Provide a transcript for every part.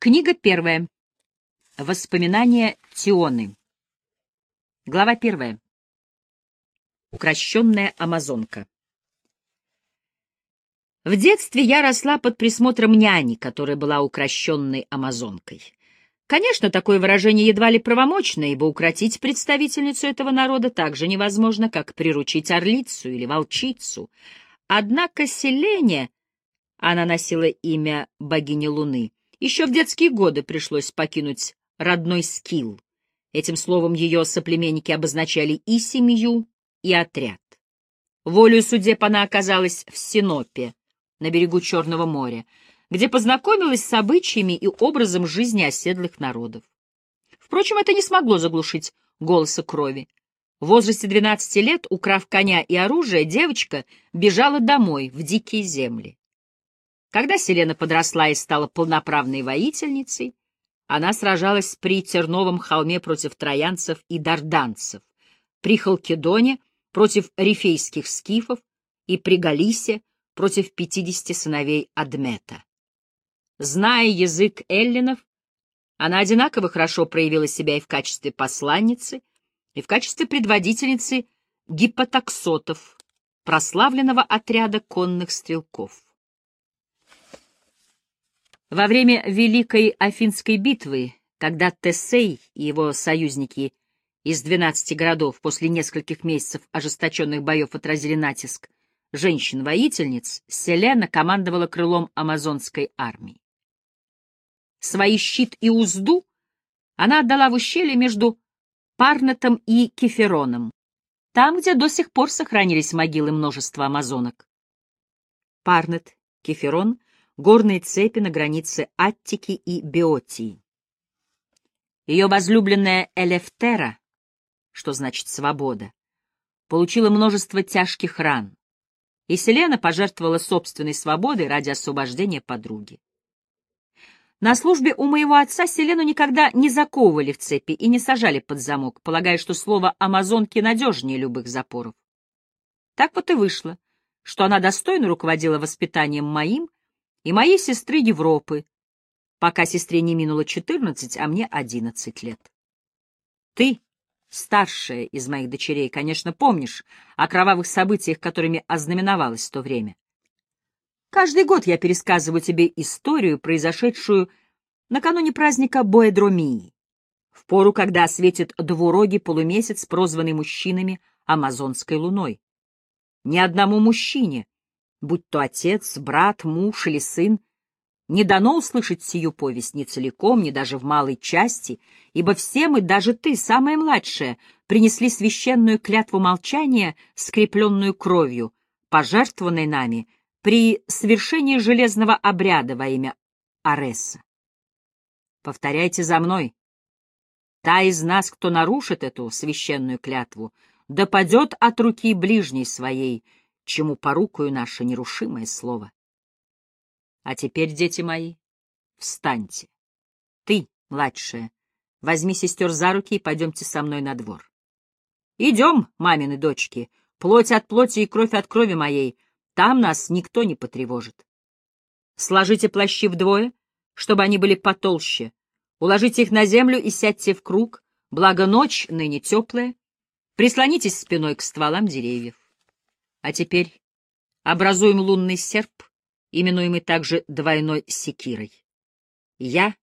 Книга первая. Воспоминания Тионы. Глава первая. Укращенная амазонка. В детстве я росла под присмотром няни, которая была укращенной амазонкой. Конечно, такое выражение едва ли правомочно, ибо укротить представительницу этого народа так же невозможно, как приручить орлицу или волчицу. Однако Селене, она носила имя богини Луны, еще в детские годы пришлось покинуть родной скилл. Этим словом ее соплеменники обозначали и семью, и отряд. Волею судеб она оказалась в Синопе, на берегу Черного моря, где познакомилась с обычаями и образом жизни оседлых народов. Впрочем, это не смогло заглушить голоса крови. В возрасте 12 лет, украв коня и оружие, девочка бежала домой, в дикие земли. Когда Селена подросла и стала полноправной воительницей, она сражалась при Терновом холме против троянцев и дарданцев, при Халкидоне против рифейских скифов и при Галисе против пятидесяти сыновей Адмета. Зная язык эллинов, она одинаково хорошо проявила себя и в качестве посланницы, и в качестве предводительницы гипотаксотов, прославленного отряда конных стрелков. Во время Великой Афинской битвы, когда Тесей и его союзники из 12 городов после нескольких месяцев ожесточенных боев отразили натиск женщин-воительниц, Селена командовала крылом амазонской армии. Свои щит и узду она отдала в ущелье между Парнетом и Кефероном, там, где до сих пор сохранились могилы множества амазонок. Парнет, Кеферон горные цепи на границе Аттики и Беотии. Ее возлюбленная Элефтера, что значит «свобода», получила множество тяжких ран, и Селена пожертвовала собственной свободой ради освобождения подруги. На службе у моего отца Селену никогда не заковывали в цепи и не сажали под замок, полагая, что слово «амазонки» надежнее любых запоров. Так вот и вышло, что она достойно руководила воспитанием моим и моей сестры Европы, пока сестре не минуло четырнадцать, а мне одиннадцать лет. Ты, старшая из моих дочерей, конечно, помнишь о кровавых событиях, которыми ознаменовалось то время. Каждый год я пересказываю тебе историю, произошедшую накануне праздника Боэдромии, в пору, когда светит двурогий полумесяц, прозванный мужчинами Амазонской луной. Ни одному мужчине будь то отец, брат, муж или сын, не дано услышать сию повесть ни целиком, ни даже в малой части, ибо все мы, даже ты, самая младшая, принесли священную клятву молчания, скрепленную кровью, пожертвованной нами при совершении железного обряда во имя Ареса. Повторяйте за мной. Та из нас, кто нарушит эту священную клятву, допадет от руки ближней своей — чему порукою наше нерушимое слово. А теперь, дети мои, встаньте. Ты, младшая, возьми сестер за руки и пойдемте со мной на двор. Идем, мамины дочки, плоть от плоти и кровь от крови моей, там нас никто не потревожит. Сложите плащи вдвое, чтобы они были потолще, уложите их на землю и сядьте в круг, благо ночь ныне теплая, прислонитесь спиной к стволам деревьев. А теперь образуем лунный серп, именуемый также двойной секирой. Я,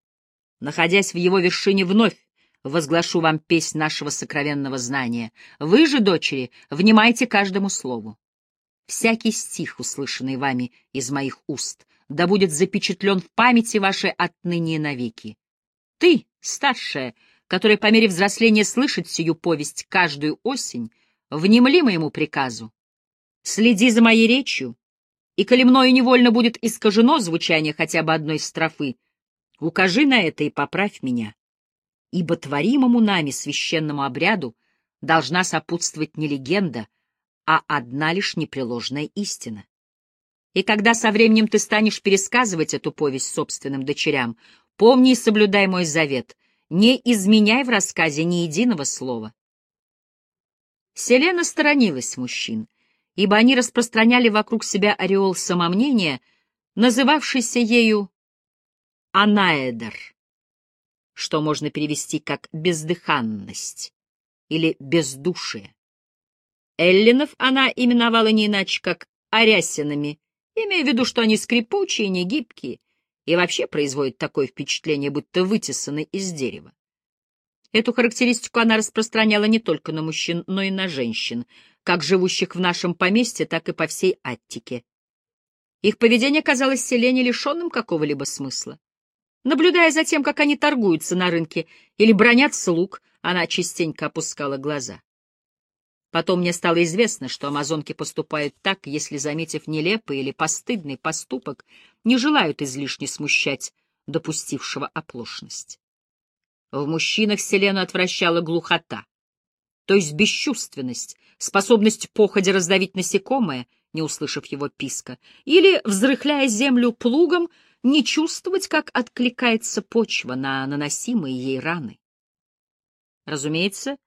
находясь в его вершине, вновь возглашу вам песнь нашего сокровенного знания. Вы же, дочери, внимайте каждому слову. Всякий стих, услышанный вами из моих уст, да будет запечатлен в памяти вашей отныне и навеки. Ты, старшая, которая по мере взросления слышит сию повесть каждую осень, внемли моему приказу, Следи за моей речью, и коли мною невольно будет искажено звучание хотя бы одной строфы, укажи на это и поправь меня. Ибо творимому нами священному обряду должна сопутствовать не легенда, а одна лишь непреложная истина. И когда со временем ты станешь пересказывать эту повесть собственным дочерям, помни и соблюдай мой завет, не изменяй в рассказе ни единого слова. Селена сторонилась мужчин, ибо они распространяли вокруг себя ореол самомнения, называвшийся ею анаэдер, что можно перевести как «бездыханность» или «бездушие». Эллинов она именовала не иначе, как «арясинами», имея в виду, что они скрипучие, негибкие и вообще производят такое впечатление, будто вытесаны из дерева. Эту характеристику она распространяла не только на мужчин, но и на женщин, как живущих в нашем поместье, так и по всей Аттике. Их поведение казалось Селене лишенным какого-либо смысла. Наблюдая за тем, как они торгуются на рынке или бронят слуг, она частенько опускала глаза. Потом мне стало известно, что амазонки поступают так, если, заметив нелепый или постыдный поступок, не желают излишне смущать допустившего оплошность. В мужчинах Селену отвращала глухота, то есть бесчувственность, способность походя раздавить насекомое, не услышав его писка, или, взрыхляя землю плугом, не чувствовать, как откликается почва на наносимые ей раны. Разумеется,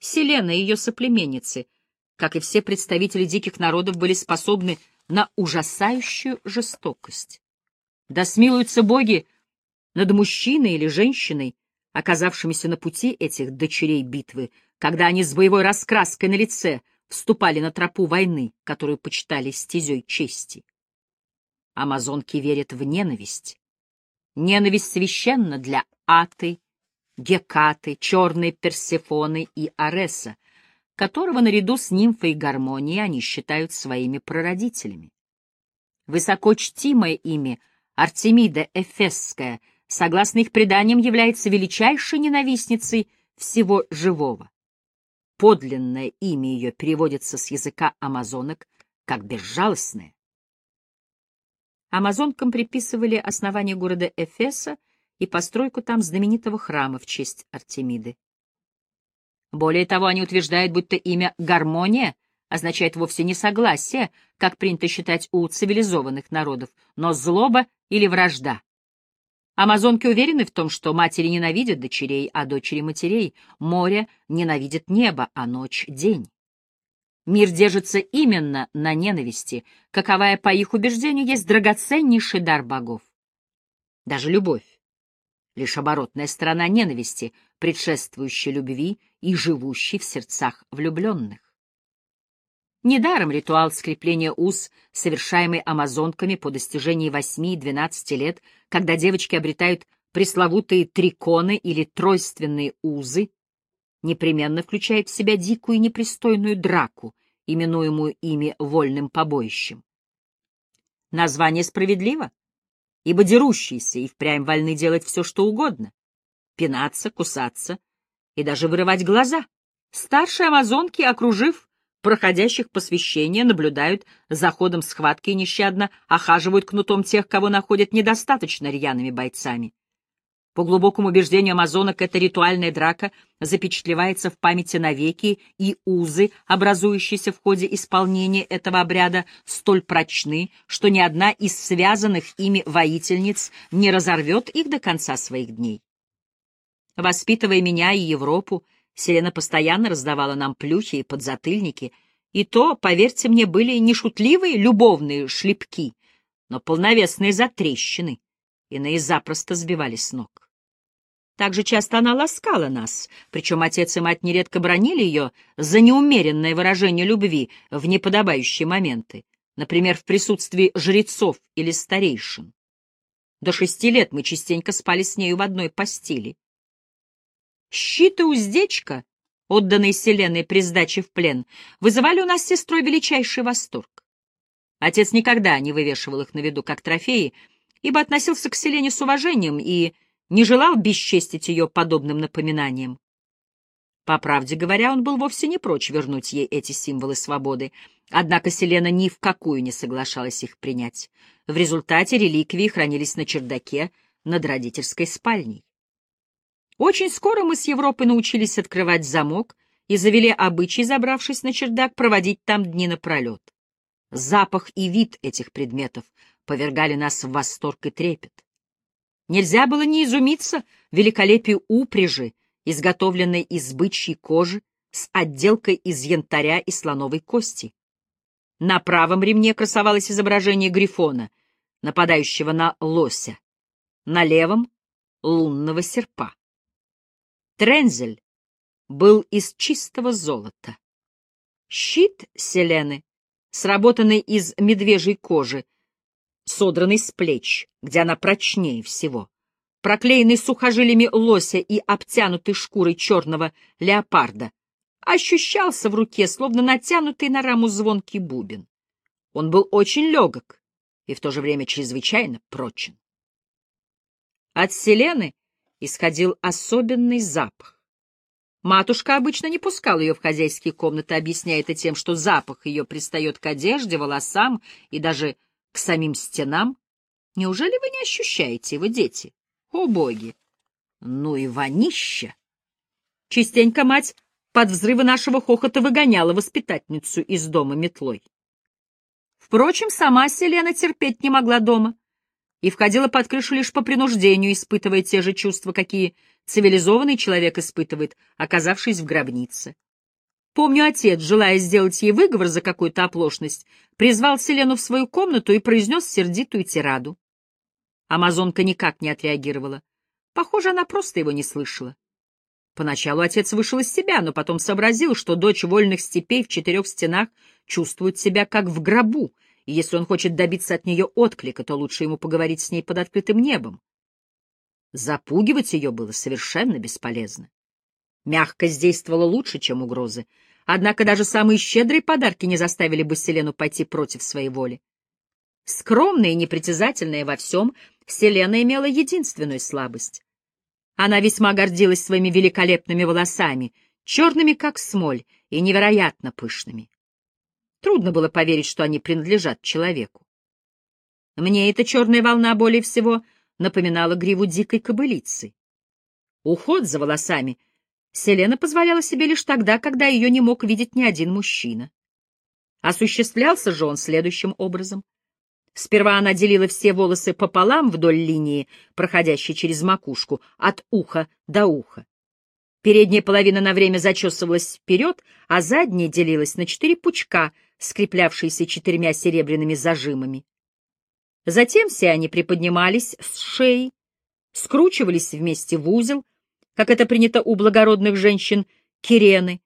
Селена и ее соплеменницы, как и все представители диких народов, были способны на ужасающую жестокость. Да смилуются боги над мужчиной или женщиной, оказавшимися на пути этих дочерей битвы, когда они с боевой раскраской на лице вступали на тропу войны, которую почитали стезей чести. Амазонки верят в ненависть. Ненависть священна для Аты, Гекаты, черной Персефоны и Ареса, которого наряду с нимфой гармонии они считают своими прародителями. Высоко чтимая ими Артемида Эфесская, согласно их преданиям, является величайшей ненавистницей всего живого. Подлинное имя ее переводится с языка амазонок как «безжалостное». Амазонкам приписывали основание города Эфеса и постройку там знаменитого храма в честь Артемиды. Более того, они утверждают, будто имя «гармония» означает вовсе не согласие, как принято считать у цивилизованных народов, но злоба или вражда. Амазонки уверены в том, что матери ненавидят дочерей, а дочери — матерей, море ненавидит небо, а ночь — день. Мир держится именно на ненависти, каковая, по их убеждению, есть драгоценнейший дар богов. Даже любовь — лишь оборотная сторона ненависти, предшествующая любви и живущей в сердцах влюбленных. Недаром ритуал скрепления уз, совершаемый амазонками по достижении 8 и 12 лет, когда девочки обретают пресловутые триконы или тройственные узы, непременно включает в себя дикую и непристойную драку, именуемую ими вольным побоищем. Название справедливо, ибо дерущиеся и впрямь вольны делать все, что угодно — пинаться, кусаться и даже вырывать глаза. Старшие амазонки, окружив проходящих посвящения, наблюдают за ходом схватки и нещадно охаживают кнутом тех, кого находят недостаточно рьяными бойцами. По глубокому убеждению амазонок, эта ритуальная драка запечатлевается в памяти навеки, и узы, образующиеся в ходе исполнения этого обряда, столь прочны, что ни одна из связанных ими воительниц не разорвет их до конца своих дней. Воспитывая меня и Европу, Селена постоянно раздавала нам плюхи и подзатыльники, и то, поверьте мне, были не шутливые любовные шлепки, но полновесные затрещины, иные запросто сбивали с ног. Также часто она ласкала нас, причем отец и мать нередко бронили ее за неумеренное выражение любви в неподобающие моменты, например, в присутствии жрецов или старейшин. До шести лет мы частенько спали с нею в одной постели. Щит и уздечка, отданные Селеной при сдаче в плен, вызывали у нас с сестрой величайший восторг. Отец никогда не вывешивал их на виду как трофеи, ибо относился к Селене с уважением и не желал бесчестить ее подобным напоминанием. По правде говоря, он был вовсе не прочь вернуть ей эти символы свободы, однако Селена ни в какую не соглашалась их принять. В результате реликвии хранились на чердаке над родительской спальней. Очень скоро мы с Европы научились открывать замок и завели обычай, забравшись на чердак, проводить там дни напролет. Запах и вид этих предметов повергали нас в восторг и трепет. Нельзя было не изумиться великолепию упряжи, изготовленной из бычьей кожи, с отделкой из янтаря и слоновой кости. На правом ремне красовалось изображение грифона, нападающего на лося. на левом — лунного серпа. Трензель был из чистого золота. Щит Селены, сработанный из медвежьей кожи, содранный с плеч, где она прочнее всего, проклеенный сухожилиями лося и обтянутый шкурой черного леопарда, ощущался в руке, словно натянутый на раму звонкий бубен. Он был очень легок и в то же время чрезвычайно прочен. От Селены исходил особенный запах. Матушка обычно не пускала ее в хозяйские комнаты, объясняя это тем, что запах ее пристает к одежде, волосам и даже к самим стенам. Неужели вы не ощущаете его, дети? О, боги! Ну и вонища! Частенько мать под взрывы нашего хохота выгоняла воспитательницу из дома метлой. Впрочем, сама Селена терпеть не могла дома и входила под крышу лишь по принуждению, испытывая те же чувства, какие цивилизованный человек испытывает, оказавшись в гробнице. Помню, отец, желая сделать ей выговор за какую-то оплошность, призвал Селену в свою комнату и произнес сердитую тираду. Амазонка никак не отреагировала. Похоже, она просто его не слышала. Поначалу отец вышел из себя, но потом сообразил, что дочь вольных степей в четырех стенах чувствует себя как в гробу, и если он хочет добиться от нее отклика, то лучше ему поговорить с ней под открытым небом. Запугивать ее было совершенно бесполезно. Мягкость действовала лучше, чем угрозы, однако даже самые щедрые подарки не заставили бы Селену пойти против своей воли. Скромная и непритязательная во всем, Селена имела единственную слабость. Она весьма гордилась своими великолепными волосами, черными как смоль и невероятно пышными. Трудно было поверить, что они принадлежат человеку. Мне эта черная волна более всего — напоминала гриву дикой кобылицы. Уход за волосами Селена позволяла себе лишь тогда, когда ее не мог видеть ни один мужчина. Осуществлялся же он следующим образом. Сперва она делила все волосы пополам вдоль линии, проходящей через макушку, от уха до уха. Передняя половина на время зачесывалась вперед, а задняя делилась на четыре пучка, скреплявшиеся четырьмя серебряными зажимами. Затем все они приподнимались с шеи, скручивались вместе в узел, как это принято у благородных женщин кирены,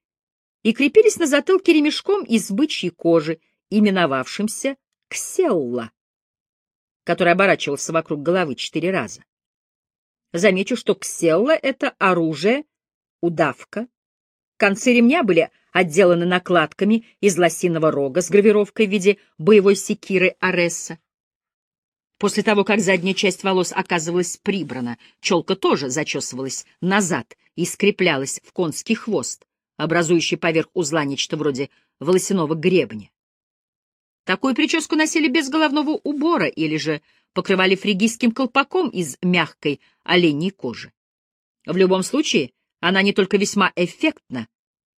и крепились на затылке ремешком из бычьей кожи, именовавшимся кселла, который оборачивался вокруг головы четыре раза. Замечу, что кселла — это оружие, удавка. Концы ремня были отделаны накладками из лосиного рога с гравировкой в виде боевой секиры Аресса. После того, как задняя часть волос оказывалась прибрана, челка тоже зачесывалась назад и скреплялась в конский хвост, образующий поверх узла нечто вроде волосяного гребня. Такую прическу носили без головного убора или же покрывали фригийским колпаком из мягкой оленьей кожи. В любом случае, она не только весьма эффектна,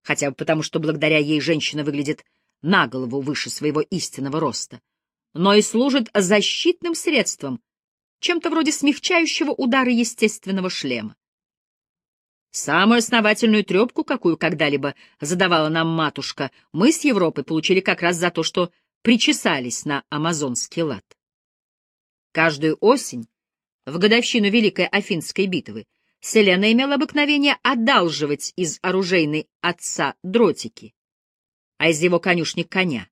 хотя бы потому, что благодаря ей женщина выглядит на голову выше своего истинного роста, но и служит защитным средством, чем-то вроде смягчающего удары естественного шлема. Самую основательную трепку, какую когда-либо задавала нам матушка, мы с Европы получили как раз за то, что причесались на амазонский лад. Каждую осень, в годовщину Великой Афинской битвы, Селена имела обыкновение одалживать из оружейной отца дротики, а из его конюшни коня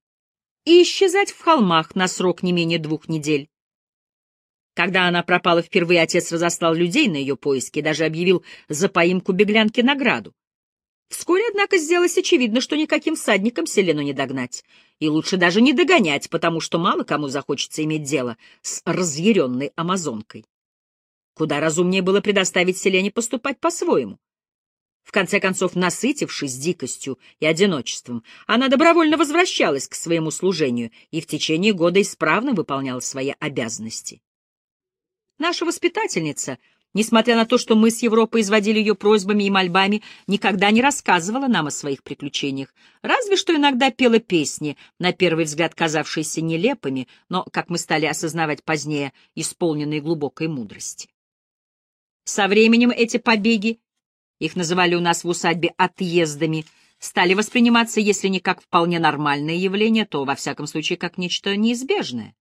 и исчезать в холмах на срок не менее двух недель. Когда она пропала впервые, отец разослал людей на ее поиски даже объявил за поимку беглянки награду. Вскоре, однако, сделалось очевидно, что никаким всадникам Селену не догнать, и лучше даже не догонять, потому что мало кому захочется иметь дело с разъяренной амазонкой. Куда разумнее было предоставить Селене поступать по-своему. В конце концов, насытившись дикостью и одиночеством, она добровольно возвращалась к своему служению и в течение года исправно выполняла свои обязанности. Наша воспитательница, несмотря на то, что мы с Европой изводили ее просьбами и мольбами, никогда не рассказывала нам о своих приключениях, разве что иногда пела песни, на первый взгляд казавшиеся нелепыми, но, как мы стали осознавать позднее, исполненные глубокой мудрости. Со временем эти побеги их называли у нас в усадьбе отъездами, стали восприниматься, если не как вполне нормальное явление, то, во всяком случае, как нечто неизбежное.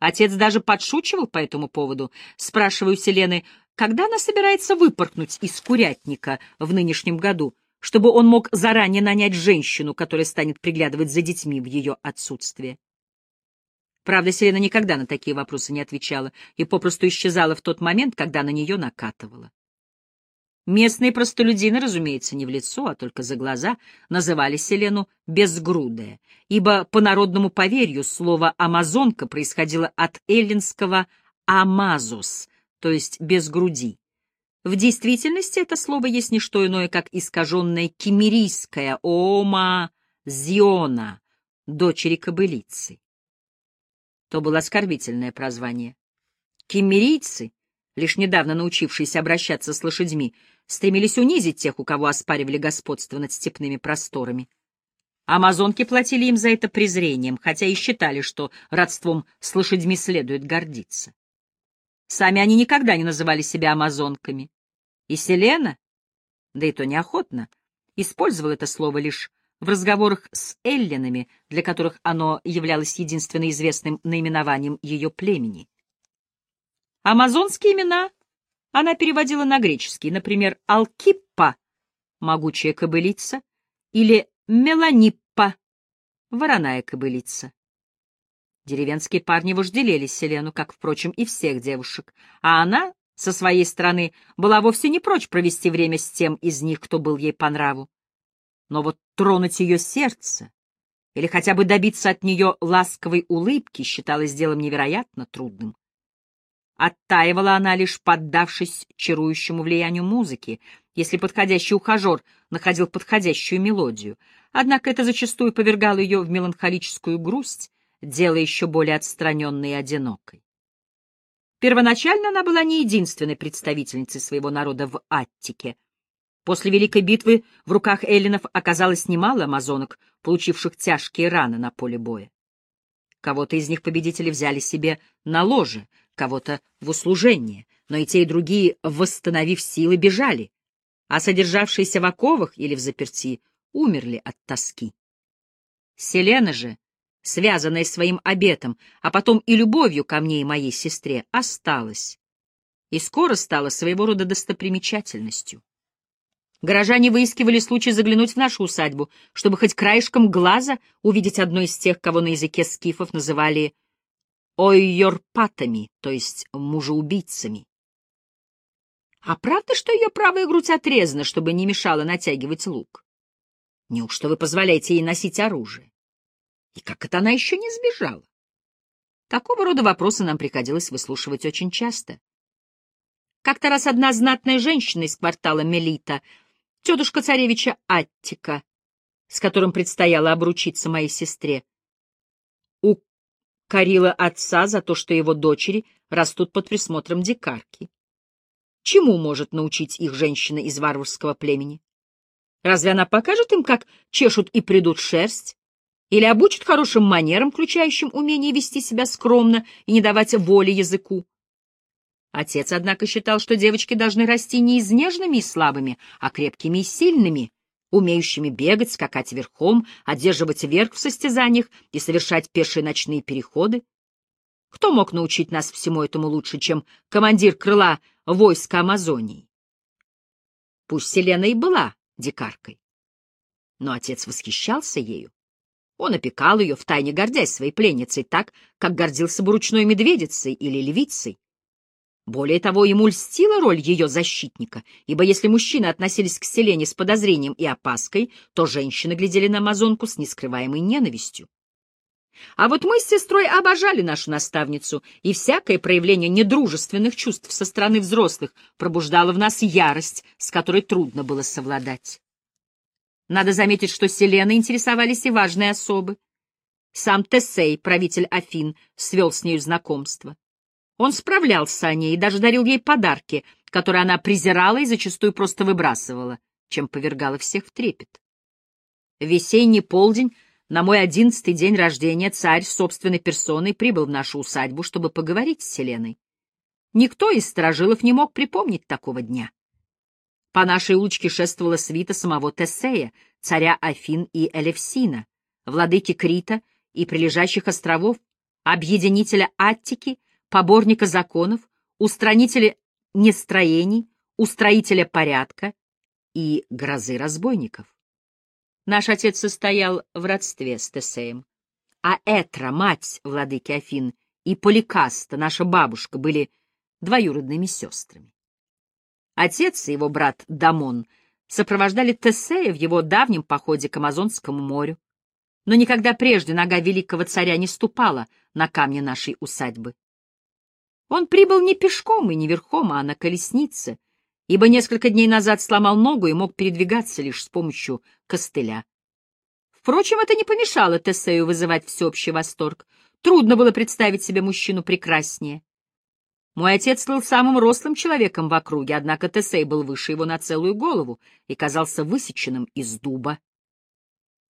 Отец даже подшучивал по этому поводу. Спрашиваю Селены, когда она собирается выпорхнуть из курятника в нынешнем году, чтобы он мог заранее нанять женщину, которая станет приглядывать за детьми в ее отсутствие. Правда, Селена никогда на такие вопросы не отвечала и попросту исчезала в тот момент, когда на нее накатывала. Местные простолюдины, разумеется, не в лицо, а только за глаза, называли Селену «безгрудая», ибо по народному поверью слово «амазонка» происходило от эллинского «амазус», то есть «без груди». В действительности это слово есть не что иное, как искаженное кемерийское «ома зиона», дочери кобылицы. То было оскорбительное прозвание. Кемерийцы, лишь недавно научившиеся обращаться с лошадьми, стремились унизить тех, у кого оспаривали господство над степными просторами. Амазонки платили им за это презрением, хотя и считали, что родством с лошадьми следует гордиться. Сами они никогда не называли себя амазонками. И Селена, да и то неохотно, использовал это слово лишь в разговорах с эллинами, для которых оно являлось единственно известным наименованием ее племени. Амазонские имена она переводила на греческий, например, Алкиппа — могучая кобылица, или Меланиппа — вороная кобылица. Деревенские парни вожделели Селену, как, впрочем, и всех девушек, а она, со своей стороны, была вовсе не прочь провести время с тем из них, кто был ей по нраву. Но вот тронуть ее сердце или хотя бы добиться от нее ласковой улыбки считалось делом невероятно трудным. Оттаивала она, лишь поддавшись чарующему влиянию музыки, если подходящий ухажер находил подходящую мелодию. Однако это зачастую повергало ее в меланхолическую грусть, делая еще более отстраненной и одинокой. Первоначально она была не единственной представительницей своего народа в Аттике. После Великой битвы в руках эллинов оказалось немало амазонок, получивших тяжкие раны на поле боя. Кого-то из них победители взяли себе на ложе, кого-то в услужение, но и те, и другие, восстановив силы, бежали, а содержавшиеся в оковах или в заперти умерли от тоски. Селена же, связанная своим обетом, а потом и любовью ко мне и моей сестре, осталась и скоро стала своего рода достопримечательностью. Горожане выискивали случай заглянуть в нашу усадьбу, чтобы хоть краешком глаза увидеть одно из тех, кого на языке скифов называли ойорпатами, то есть мужеубийцами. А правда, что ее правая грудь отрезана, чтобы не мешало натягивать лук? Неужто вы позволяете ей носить оружие? И как это она еще не сбежала? Такого рода вопросы нам приходилось выслушивать очень часто. Как-то раз одна знатная женщина из квартала Мелита, тетушка царевича Аттика, с которым предстояло обручиться моей сестре, корила отца за то, что его дочери растут под присмотром дикарки. Чему может научить их женщина из варварского племени? Разве она покажет им, как чешут и придут шерсть? Или обучит хорошим манерам, включающим умение вести себя скромно и не давать воли языку? Отец, однако, считал, что девочки должны расти не изнежными и слабыми, а крепкими и сильными, умеющими бегать, скакать верхом, одерживать верх в состязаниях и совершать пешие ночные переходы. Кто мог научить нас всему этому лучше, чем командир крыла войска Амазонии? Пусть Селена и была дикаркой, но отец восхищался ею. Он опекал ее, втайне гордясь своей пленницей, так, как гордился бы ручной медведицей или львицей. Более того, ему льстила роль ее защитника, ибо если мужчины относились к Селене с подозрением и опаской, то женщины глядели на Амазонку с нескрываемой ненавистью. А вот мы с сестрой обожали нашу наставницу, и всякое проявление недружественных чувств со стороны взрослых пробуждало в нас ярость, с которой трудно было совладать. Надо заметить, что Селеной интересовались и важные особы. Сам Тесей, правитель Афин, свел с нею знакомство. Он справлялся о ней и даже дарил ей подарки, которые она презирала и зачастую просто выбрасывала, чем повергала всех в трепет. Весенний полдень, на мой одиннадцатый день рождения, царь собственной персоной прибыл в нашу усадьбу, чтобы поговорить с Селеной. Никто из сторожилов не мог припомнить такого дня. По нашей улочке шествовала свита самого Тесея, царя Афин и Элевсина, владыки Крита и прилежащих островов, объединителя Аттики, поборника законов, устранителя нестроений, устроителя порядка и грозы разбойников. Наш отец состоял в родстве с Тесеем, а Этра, мать владыки Афин, и Поликаста, наша бабушка, были двоюродными сестрами. Отец и его брат Дамон сопровождали Тесея в его давнем походе к Амазонскому морю, но никогда прежде нога великого царя не ступала на камни нашей усадьбы. Он прибыл не пешком и не верхом, а на колеснице, ибо несколько дней назад сломал ногу и мог передвигаться лишь с помощью костыля. Впрочем, это не помешало Тесею вызывать всеобщий восторг. Трудно было представить себе мужчину прекраснее. Мой отец был самым рослым человеком в округе, однако Тесей был выше его на целую голову и казался высеченным из дуба.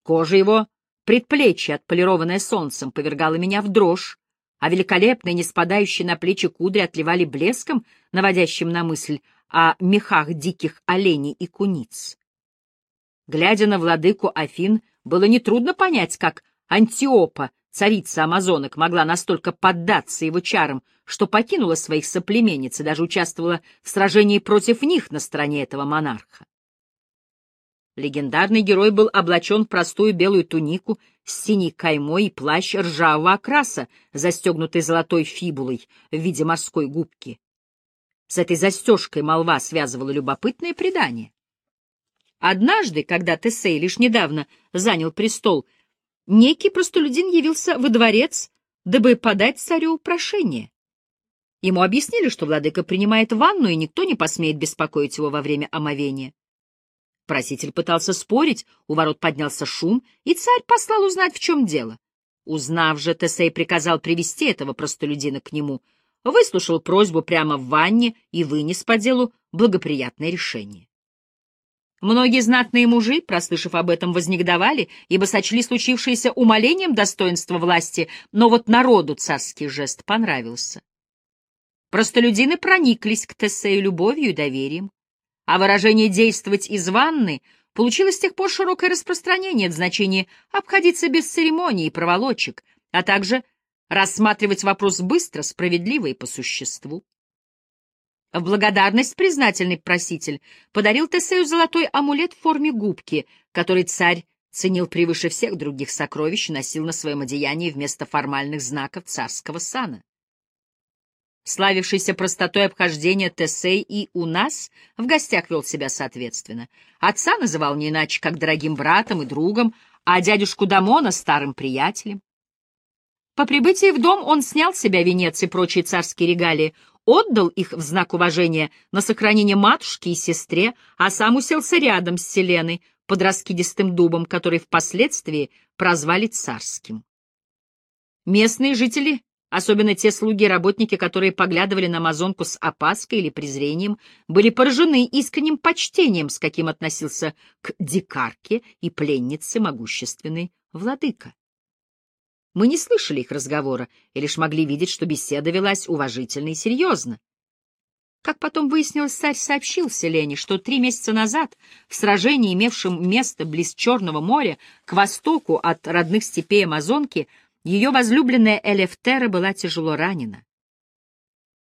Кожа его, предплечье, отполированное солнцем, повергала меня в дрожь, а великолепные, не спадающие на плечи кудри отливали блеском, наводящим на мысль о мехах диких оленей и куниц. Глядя на владыку Афин, было нетрудно понять, как Антиопа, царица амазонок, могла настолько поддаться его чарам, что покинула своих соплеменниц и даже участвовала в сражении против них на стороне этого монарха. Легендарный герой был облачен в простую белую тунику с синей каймой и плащ ржавого окраса, застегнутый золотой фибулой в виде морской губки. С этой застежкой молва связывала любопытное предание. Однажды, когда Тесей лишь недавно занял престол, некий простолюдин явился во дворец, дабы подать царю прошение. Ему объяснили, что владыка принимает ванну, и никто не посмеет беспокоить его во время омовения. Проситель пытался спорить, у ворот поднялся шум, и царь послал узнать, в чем дело. Узнав же, Тесей приказал привести этого простолюдина к нему, выслушал просьбу прямо в ванне и вынес по делу благоприятное решение. Многие знатные мужи, прослышав об этом, вознегодовали, ибо сочли случившееся умолением достоинства власти, но вот народу царский жест понравился. Простолюдины прониклись к Тесею любовью и доверием а выражение «действовать из ванны» получило с тех пор широкое распространение в значении обходиться без церемоний и проволочек, а также рассматривать вопрос быстро, справедливо и по существу. В благодарность признательный проситель подарил Тесею золотой амулет в форме губки, который царь ценил превыше всех других сокровищ и носил на своем одеянии вместо формальных знаков царского сана. Славившийся простотой обхождения Тесей и у нас в гостях вел себя соответственно. Отца называл не иначе, как дорогим братом и другом, а дядюшку Дамона — старым приятелем. По прибытии в дом он снял с себя венец и прочие царские регалии, отдал их в знак уважения на сохранение матушке и сестре, а сам уселся рядом с Селеной под раскидистым дубом, который впоследствии прозвали царским. Местные жители Особенно те слуги работники, которые поглядывали на амазонку с опаской или презрением, были поражены искренним почтением, с каким относился к дикарке и пленнице могущественный владыка. Мы не слышали их разговора и лишь могли видеть, что беседа велась уважительно и серьезно. Как потом выяснилось, царь сообщил Селене, что три месяца назад в сражении, имевшем место близ Черного моря, к востоку от родных степей Амазонки, ее возлюбленная Элефтера была тяжело ранена.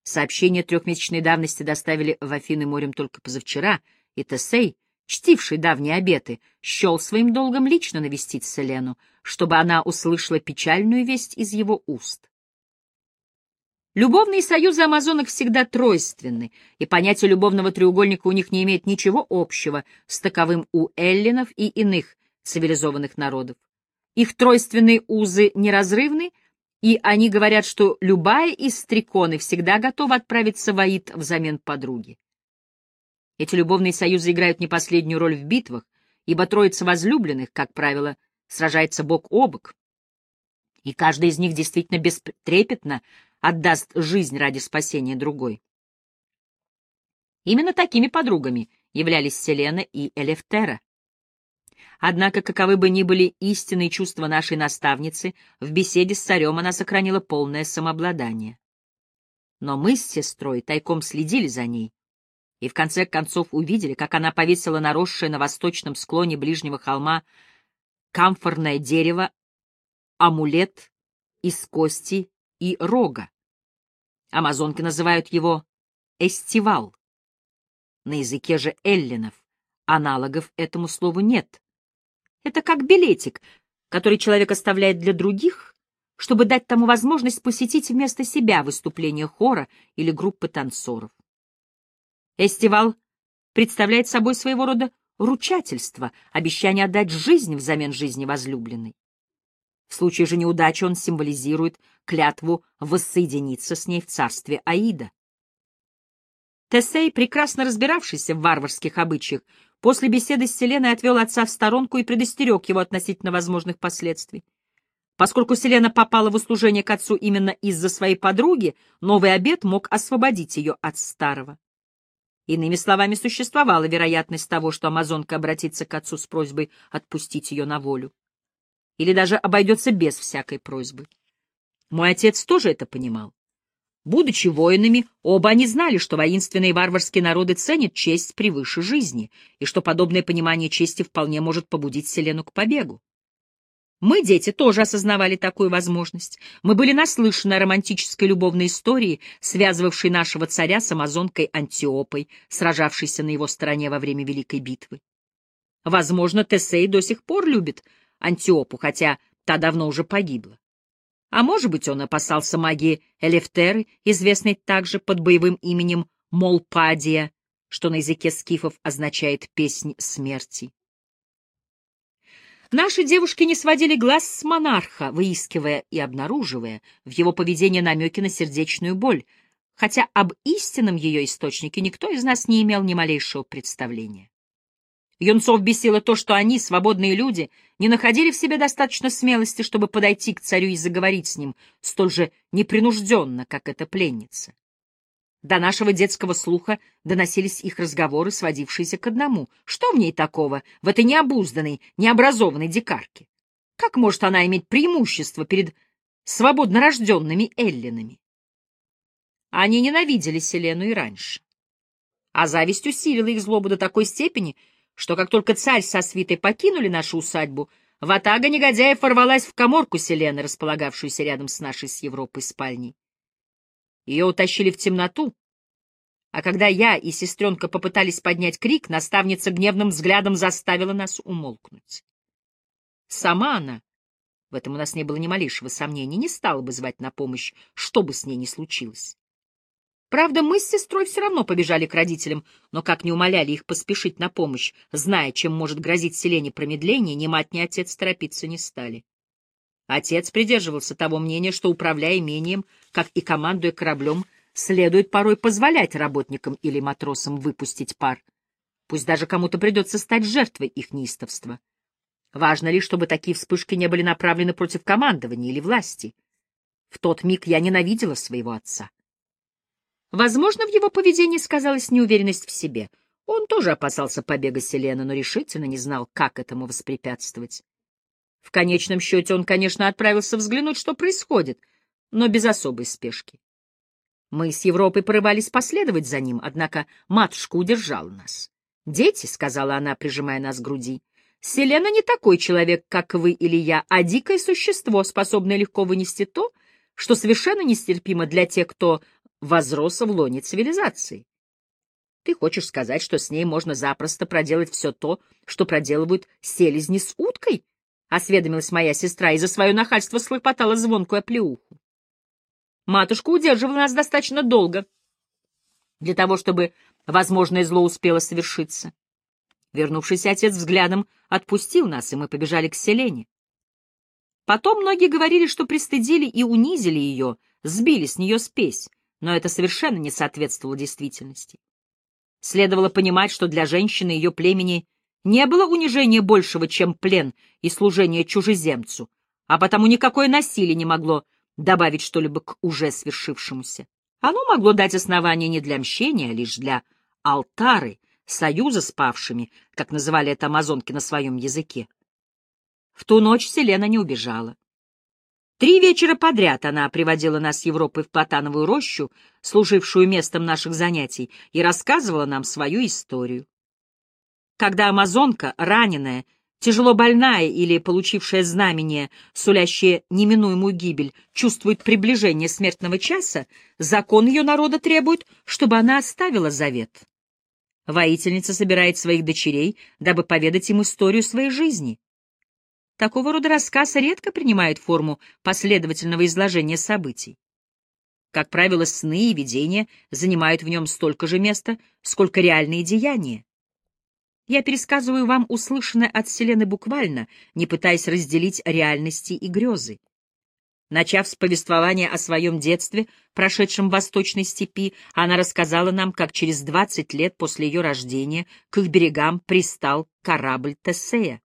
Сообщение трехмесячной давности доставили в Афины морем только позавчера, и Тесей, чтивший давние обеты, счел своим долгом лично навестить Селену, чтобы она услышала печальную весть из его уст. Любовные союзы амазонок всегда тройственны, и понятие любовного треугольника у них не имеет ничего общего с таковым у эллинов и иных цивилизованных народов. Их тройственные узы неразрывны, и они говорят, что любая из стреконы всегда готова отправиться в Аид взамен подруги. Эти любовные союзы играют не последнюю роль в битвах, ибо троица возлюбленных, как правило, сражается бок о бок, и каждый из них действительно бестрепетно отдаст жизнь ради спасения другой. Именно такими подругами являлись Селена и Элефтера. Однако, каковы бы ни были истинные чувства нашей наставницы, в беседе с царем она сохранила полное самообладание. Но мы с сестрой тайком следили за ней, и в конце концов увидели, как она повесила наросшее на восточном склоне ближнего холма камфорное дерево, амулет из кости и рога. Амазонки называют его эстивал. На языке же эллинов аналогов этому слову нет. Это как билетик, который человек оставляет для других, чтобы дать тому возможность посетить вместо себя выступление хора или группы танцоров. Эстивал представляет собой своего рода ручательство, обещание отдать жизнь взамен жизни возлюбленной. В случае же неудачи он символизирует клятву воссоединиться с ней в царстве Аида. Тесей, прекрасно разбиравшийся в варварских обычаях, после беседы с Селеной отвел отца в сторонку и предостерег его относительно возможных последствий. Поскольку Селена попала в услужение к отцу именно из-за своей подруги, новый обет мог освободить ее от старого. Иными словами, существовала вероятность того, что амазонка обратится к отцу с просьбой отпустить ее на волю. Или даже обойдется без всякой просьбы. Мой отец тоже это понимал. Будучи воинами, оба они знали, что воинственные варварские народы ценят честь превыше жизни, и что подобное понимание чести вполне может побудить Селену к побегу. Мы, дети, тоже осознавали такую возможность. Мы были наслышаны о романтической любовной истории, связывавшей нашего царя с амазонкой Антиопой, сражавшейся на его стороне во время Великой битвы. Возможно, Тесей до сих пор любит Антиопу, хотя та давно уже погибла. А может быть, он опасался магии Элефтеры, известной также под боевым именем Молпадия, что на языке скифов означает «песнь смерти». Наши девушки не сводили глаз с монарха, выискивая и обнаруживая в его поведении намеки на сердечную боль, хотя об истинном ее источнике никто из нас не имел ни малейшего представления. Юнцов бесило то, что они, свободные люди, не находили в себе достаточно смелости, чтобы подойти к царю и заговорить с ним столь же непринужденно, как эта пленница. До нашего детского слуха доносились их разговоры, сводившиеся к одному. Что в ней такого, в этой необузданной, необразованной дикарке? Как может она иметь преимущество перед свободно рожденными эллинами? Они ненавидели Селену и раньше. А зависть усилила их злобу до такой степени, что как только царь со свитой покинули нашу усадьбу, ватага негодяев ворвалась в коморку Селены, располагавшуюся рядом с нашей с Европой спальней. Ее утащили в темноту, а когда я и сестренка попытались поднять крик, наставница гневным взглядом заставила нас умолкнуть. Сама она, в этом у нас не было ни малейшего сомнения, не стала бы звать на помощь, что бы с ней ни случилось. Правда, мы с сестрой все равно побежали к родителям, но как не умоляли их поспешить на помощь, зная, чем может грозить Селене промедление, ни мать, ни отец торопиться не стали. Отец придерживался того мнения, что, управляя имением, как и командуя кораблем, следует порой позволять работникам или матросам выпустить пар. Пусть даже кому-то придется стать жертвой их неистовства. Важно ли, чтобы такие вспышки не были направлены против командования или власти. В тот миг я ненавидела своего отца. Возможно, в его поведении сказалась неуверенность в себе. Он тоже опасался побега Селены, но решительно не знал, как этому воспрепятствовать. В конечном счете он, конечно, отправился взглянуть, что происходит, но без особой спешки. Мы с Европой порывались последовать за ним, однако матушка удержала нас. «Дети», — сказала она, прижимая нас к груди, — «Селена не такой человек, как вы или я, а дикое существо, способное легко вынести то, что совершенно нестерпимо для тех, кто возрос в лоне цивилизации. Ты хочешь сказать, что с ней можно запросто проделать все то, что проделывают селезни с уткой? — осведомилась моя сестра и за свое нахальство слопотала звонкую оплеуху. Матушка удерживала нас достаточно долго для того, чтобы возможное зло успело совершиться. Вернувшийся отец взглядом отпустил нас, и мы побежали к селене. Потом многие говорили, что пристыдили и унизили ее, сбили с нее спесь, но это совершенно не соответствовало действительности. Следовало понимать, что для женщины ее племени не было унижения большего, чем плен и служение чужеземцу, а потому никакое насилие не могло добавить что-либо к уже свершившемуся. Оно могло дать основание не для мщения, а лишь для алтары, союза с павшими, как называли это амазонки на своем языке. В ту ночь Селена не убежала. Три вечера подряд она приводила нас с Европы в Платановую рощу, служившую местом наших занятий, и рассказывала нам свою историю. Когда амазонка, раненая, тяжело больная или получившая знамение, сулящее неминуемую гибель, чувствует приближение смертного часа, закон ее народа требует, чтобы она оставила завет. Воительница собирает своих дочерей, дабы поведать им историю своей жизни. Такого рода рассказ редко принимает форму последовательного изложения событий. Как правило, сны и видения занимают в нем столько же места, сколько реальные деяния. Я пересказываю вам услышанное от Селены буквально, не пытаясь разделить реальности и грезы. Начав с повествования о своем детстве, прошедшем в Восточной степи, она рассказала нам, как через двадцать лет после ее рождения к их берегам пристал корабль Тесея.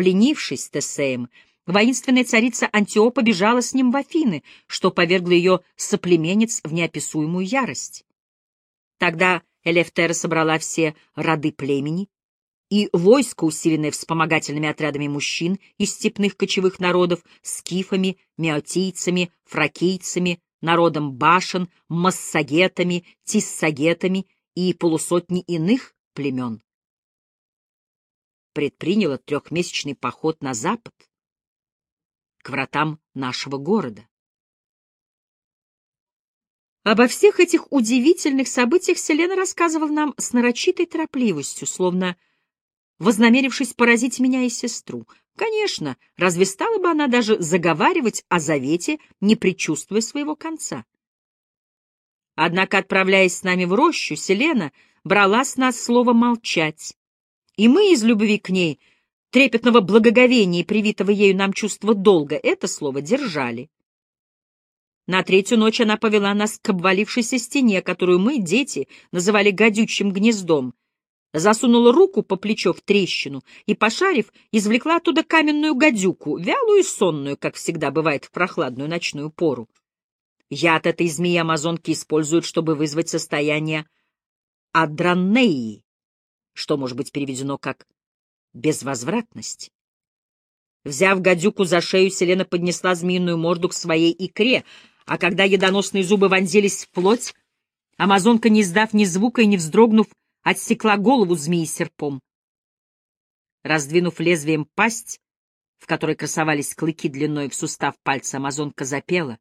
Пленившись Тесеем, воинственная царица Антиопа бежала с ним в Афины, что повергло ее соплеменниц в неописуемую ярость. Тогда Элефтера собрала все роды племени, и войско, усиленное вспомогательными отрядами мужчин из степных кочевых народов, скифами, меотийцами, фракийцами, народом башен, массагетами, тиссагетами и полусотни иных племен, предприняло трехмесячный поход на запад, к вратам нашего города. Обо всех этих удивительных событиях Селена рассказывал нам с нарочитой торопливостью, словно вознамерившись поразить меня и сестру. Конечно, разве стала бы она даже заговаривать о завете, не предчувствуя своего конца? Однако, отправляясь с нами в рощу, Селена брала с нас слово «молчать», и мы из любви к ней, трепетного благоговения и привитого ею нам чувства долга, это слово держали. На третью ночь она повела нас к обвалившейся стене, которую мы, дети, называли гадючим гнездом, засунула руку по плечо в трещину и, пошарив, извлекла оттуда каменную гадюку, вялую и сонную, как всегда бывает в прохладную ночную пору. Яд этой змеи амазонки используют, чтобы вызвать состояние адранеи, что может быть переведено как «безвозвратность». Взяв гадюку за шею, Селена поднесла змеиную морду к своей икре, а когда ядоносные зубы вонзились в плоть, амазонка, не издав ни звука и не вздрогнув, отсекла голову змеи серпом. Раздвинув лезвием пасть, в которой красовались клыки длиной в сустав пальца, амазонка запела.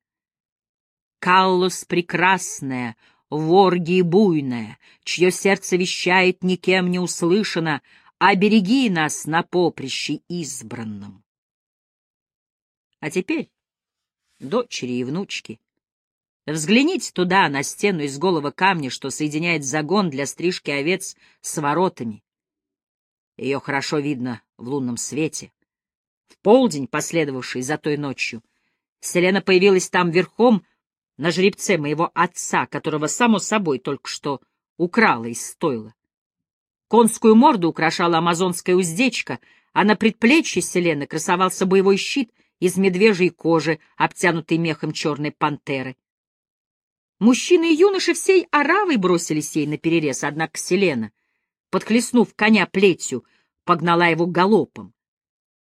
«Каллос прекрасная, ворги буйная, чье сердце вещает никем не услышано, обереги нас на поприще избранном». А теперь, дочери и внучки, Взгляните туда, на стену из голого камня, что соединяет загон для стрижки овец с воротами. Ее хорошо видно в лунном свете. В полдень, последовавший за той ночью, Селена появилась там верхом на жеребце моего отца, которого, само собой, только что украла из стойла. Конскую морду украшала амазонская уздечка, а на предплечье Селены красовался боевой щит из медвежьей кожи, обтянутый мехом черной пантеры. Мужчины и юноши всей оравой бросились ей на перерез, однако Селена, подхлестнув коня плетью, погнала его галопом.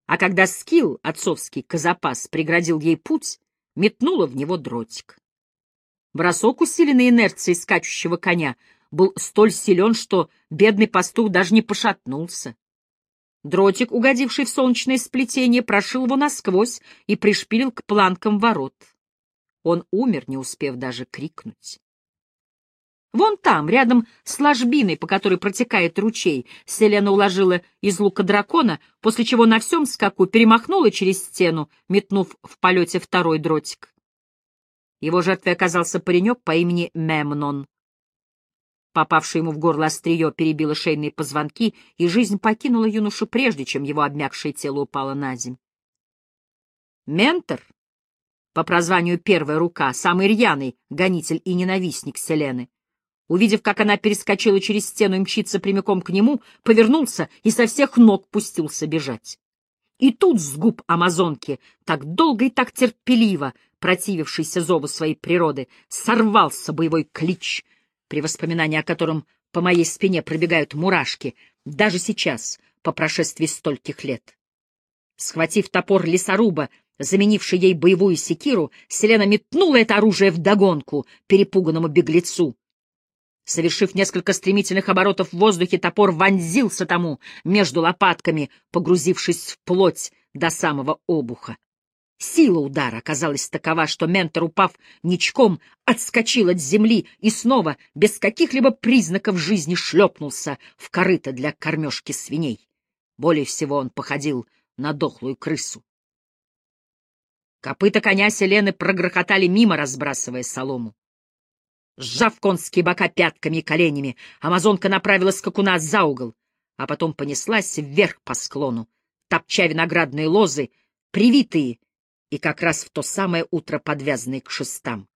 А когда скилл, отцовский козапас, преградил ей путь, метнула в него дротик. Бросок, усиленный инерцией скачущего коня, был столь силен, что бедный пастух даже не пошатнулся. Дротик, угодивший в солнечное сплетение, прошил его насквозь и пришпилил к планкам ворот. Он умер, не успев даже крикнуть. Вон там, рядом с ложбиной, по которой протекает ручей, Селена уложила из лука дракона, после чего на всем скаку перемахнула через стену, метнув в полете второй дротик. Его жертвой оказался паренек по имени Мемнон. Попавшее ему в горло острие перебило шейные позвонки, и жизнь покинула юношу прежде, чем его обмякшее тело упало на земь. Ментор по прозванию «Первая рука», самый рьяный гонитель и ненавистник Селены. Увидев, как она перескочила через стену и мчится прямиком к нему, повернулся и со всех ног пустился бежать. И тут с губ амазонки, так долго и так терпеливо противившийся зову своей природы, сорвался боевой клич, при воспоминании о котором по моей спине пробегают мурашки, даже сейчас, по прошествии стольких лет. Схватив топор лесоруба, заменивший ей боевую секиру, Селена метнула это оружие вдогонку перепуганному беглецу. Совершив несколько стремительных оборотов в воздухе, топор вонзился тому между лопатками, погрузившись в плоть до самого обуха. Сила удара оказалась такова, что ментор, упав ничком, отскочил от земли и снова, без каких-либо признаков жизни, шлепнулся в корыто для кормежки свиней. Более всего он походил на дохлую крысу. Копыта коня Селены прогрохотали мимо, разбрасывая солому. Сжав конские бока пятками и коленями, амазонка направила скакуна за угол, а потом понеслась вверх по склону, топча виноградные лозы, привитые и как раз в то самое утро подвязанный к шестам.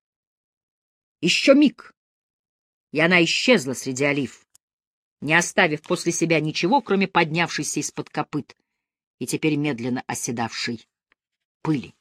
Еще миг, и она исчезла среди олив, не оставив после себя ничего, кроме поднявшейся из-под копыт и теперь медленно оседавшей пыли.